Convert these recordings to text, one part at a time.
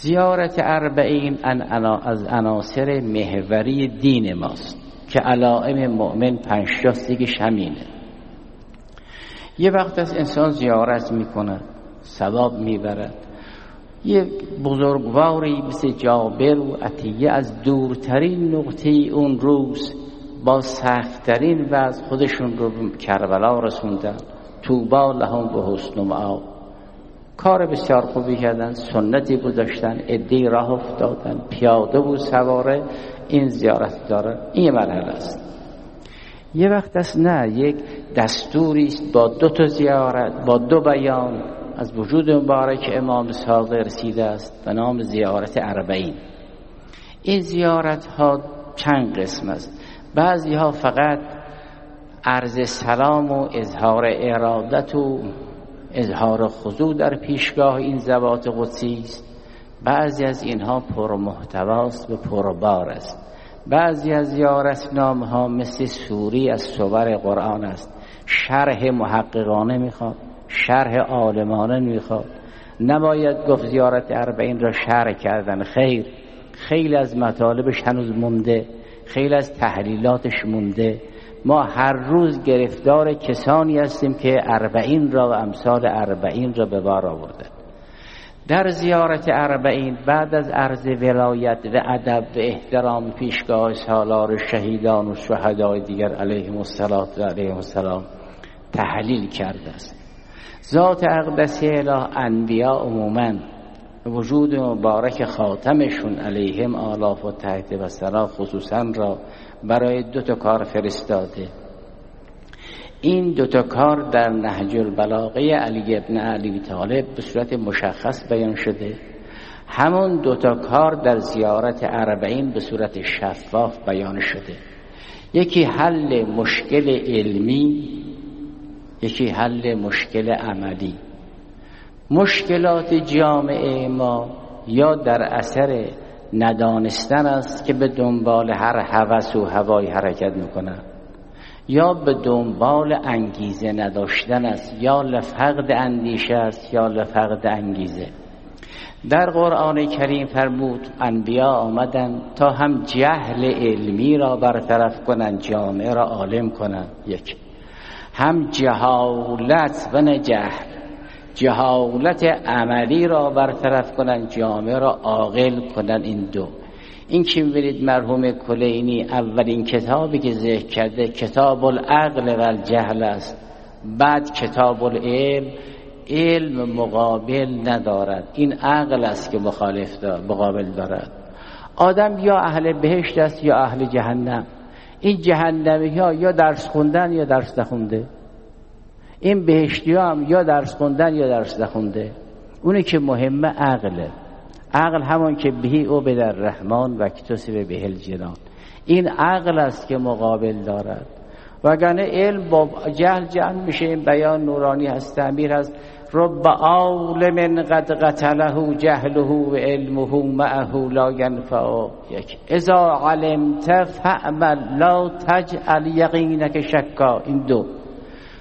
زیارت اربعین از عناصر محوری دین ماست که علائم مؤمن پنجتاستگیش همینه. یه وقت از انسان زیارت می‌کنه ثواب می‌برد یه بزرگواری مثل جابر و عطیه از دورترین نقطه اون روز با سختترین وضع خودشون رو کربلا رسوندن. توبا لهم به حسن و کار بسیار خوبی کردن سنتی گذاشتن ادهی راه افتادن پیاده و سواره این زیارت داره. این یه مرحله است. یه وقت است نه یک دستوری است با دو تا زیارت با دو بیان. از وجود مبارک امام صادق رسیده است به نام زیارت اربعین. این زیارت ها چند قسم است؟ بعضی ها فقط عرض سلام و اظهار ارادت و اظهار خضوع در پیشگاه این زبات قدسی است. بعضی از اینها پر محتواست و پربار است. بعضی از نام ها مثل سوری از صور قرآن است. شرح محققانه می‌خواد شرح عالمانه می‌خواد. نباید گفت زیارت اربعین را شرح کردن خیر. خیلی از مطالبش هنوز مونده خیلی از تحلیلاتش مونده. ما هر روز گرفتار کسانی هستیم که اربعین را و امثال اربعین را به بار آورده در زیارت اربعین بعد از عرض ولایت و ادب و احترام پیشگاه سالار شهیدان و شهدای دیگر علیهم السلام تحلیل کرده است. ذات اقدسی اله انبیا عموما وجود مبارک خاتمشون علیهم آلاف و تحت و سلام خصوصا را برای دو تا کار فرستاده. این دوتا کار در نهج البلاغه علی ابن علی طالب به صورت مشخص بیان شده. همون دوتا کار در زیارت اربعین به صورت شفاف بیان شده. یکی حل مشکل علمی یکی حل مشکل عملی. مشکلات جامعه ما یا در اثر ندانستن است که به دنبال هر هوس و هوای حرکت می‌کنن یا به دنبال انگیزه نداشتن است یا لفقد اندیشه است یا لفقد انگیزه. در قرآن کریم فرمود انبیا آمدن تا هم جهل علمی را برطرف کنند جامعه را عالم کنند. یک هم جهالت و نه جهل جهالت عملی را برطرف کنند جامعه را عاقل کنند این دو. این که می‌بینید مرحوم کلینی اولین کتابی که ذکر کرده؟ کتاب العقل و الجهل است. بعد کتاب العلم علم مقابل ندارد. این عقل است که مخالف دار مقابل دارد. آدم یا اهل بهشت است یا اهل جهنم. این جهنمی ها یا درس خوندن یا درس نخونده. این بهشتی هم یا درس خوندن یا درس نخونده. اونی که مهمه عقله. عقل همان که بهی او به در رحمان و به بهل جنان. این عقل است که مقابل دارد. وگرنه علم با جهل جمع میشه. این بیان نورانی هست تعمیر هست. رب عالم قد قتله جهله و علمه معه لا ینفع. یک. اذا علمت فعمل لا تجعل یقینک شکا. این دو.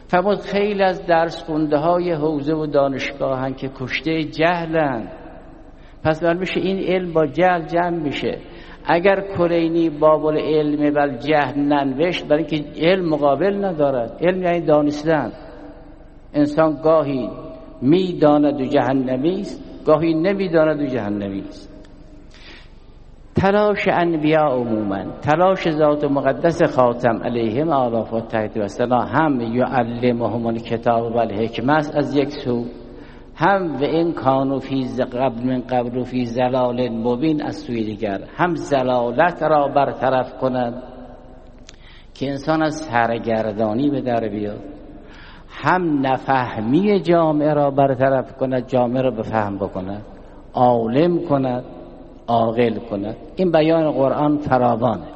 فرمود خیلی از درس خونده های حوزه و دانشگاه که کشته جهلند پس میشه این علم با جهل جمع میشه. اگر کلینی باب علم بل جهل ننوشت برای اینکه علم مقابل ندارد. علم یعنی دانستن. انسان گاهی می‌داند و جهنمی است گاهی نمی‌داند و جهنمی است. تلاش انبیا عموما تلاش ذات مقدس خاتم علیهم آلاف و تحت و سلام هم یعلمهم الکتاب و الحکمت از یک سو هم و این کانو فی قبل من قبل و فی زلال مبین از سوی دیگر. هم زلالت را برطرف کند که انسان از سرگردانی به در بیاد. هم نفهمی جامعه را برطرف کند جامعه را به فهم بکند. عالم کند. عاقل کند. این بیان قرآن فراوانه.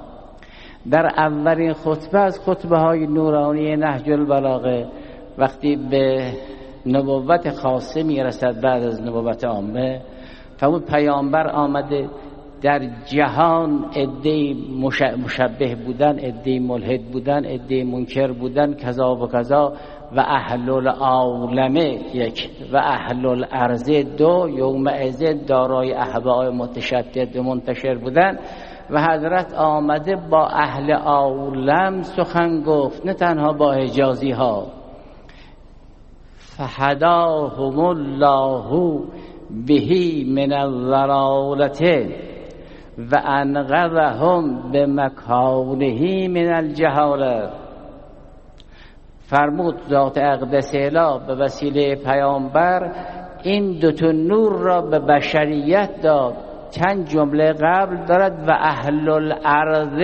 در اولین خطبه از خطبه های نورانی نهج البلاغه وقتی به نبوت خاصه می‌رسد بعد از نبوت عامه فرمود پیامبر آمده در جهان عده مشبه بودن عده ملحد بودن عده منکر بودن کذا و کذا و اهل العالمه یک و اهل الارض دو یوم ازه دارای احبای متشدد منتشر بودن و حضرت آمده با اهل عالم سخن گفت نه تنها با حجازی ها فهداهم الله بهی من الضلالته و انقذهم به مکانهی من الجهاله فرمود ذات اقدس به وسیله پیامبر این دوتا نور را به بشریت داد. چند جمله قبل دارد و اهل الارض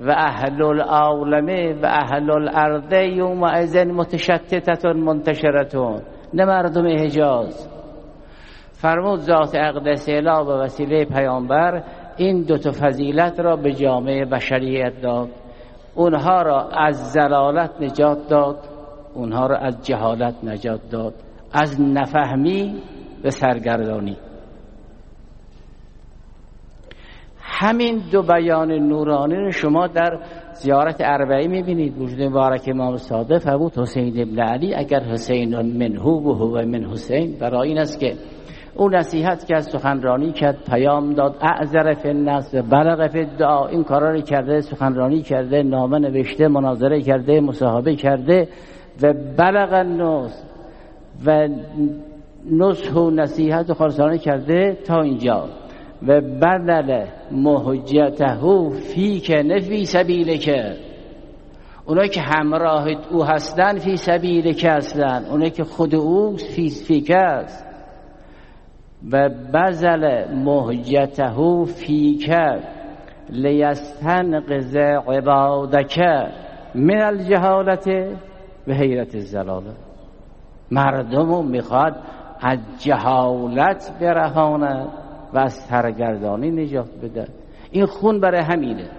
و اهل العالمه و اهل الارض یوم ازن متشتتتون منتشرتون. نه مردم حجاز. فرمود ذات اقدس اله به وسیله پیامبر این دو تا فضیلت را به جامعه بشریت داد. اونها را از زلالت نجات داد اونها را از جهالت نجات داد. از نفهمی به سرگردانی. همین دو بیان نورانی رو شما در زیارت اربعی می‌بینید. وجود مبارک امام صادق فرمود حسین ابن علی اگر حسین منهو و هو من حسین برای این است که او نصیحت کرد سخنرانی کرد پیام داد اعذر فی الناس بلغ فی این کارا رو کرده سخنرانی کرده نامه نوشته مناظره کرده مصاحبه کرده و بلغ الناس و نصح و نصیحت و خالصانه کرده تا اینجا. و بدل محجته فی که نفی سبیل که اونایی که همراه او هستن فی سبیل که هستن اونایی که خود او فی فیک است. و بزل محجته فیک لیستنقذ عبادک من الجهالت و حیرت الزلاله مردمو می‌خواد از جهالت برهاند و از سرگردانی نجات بده. این خون برای همینه.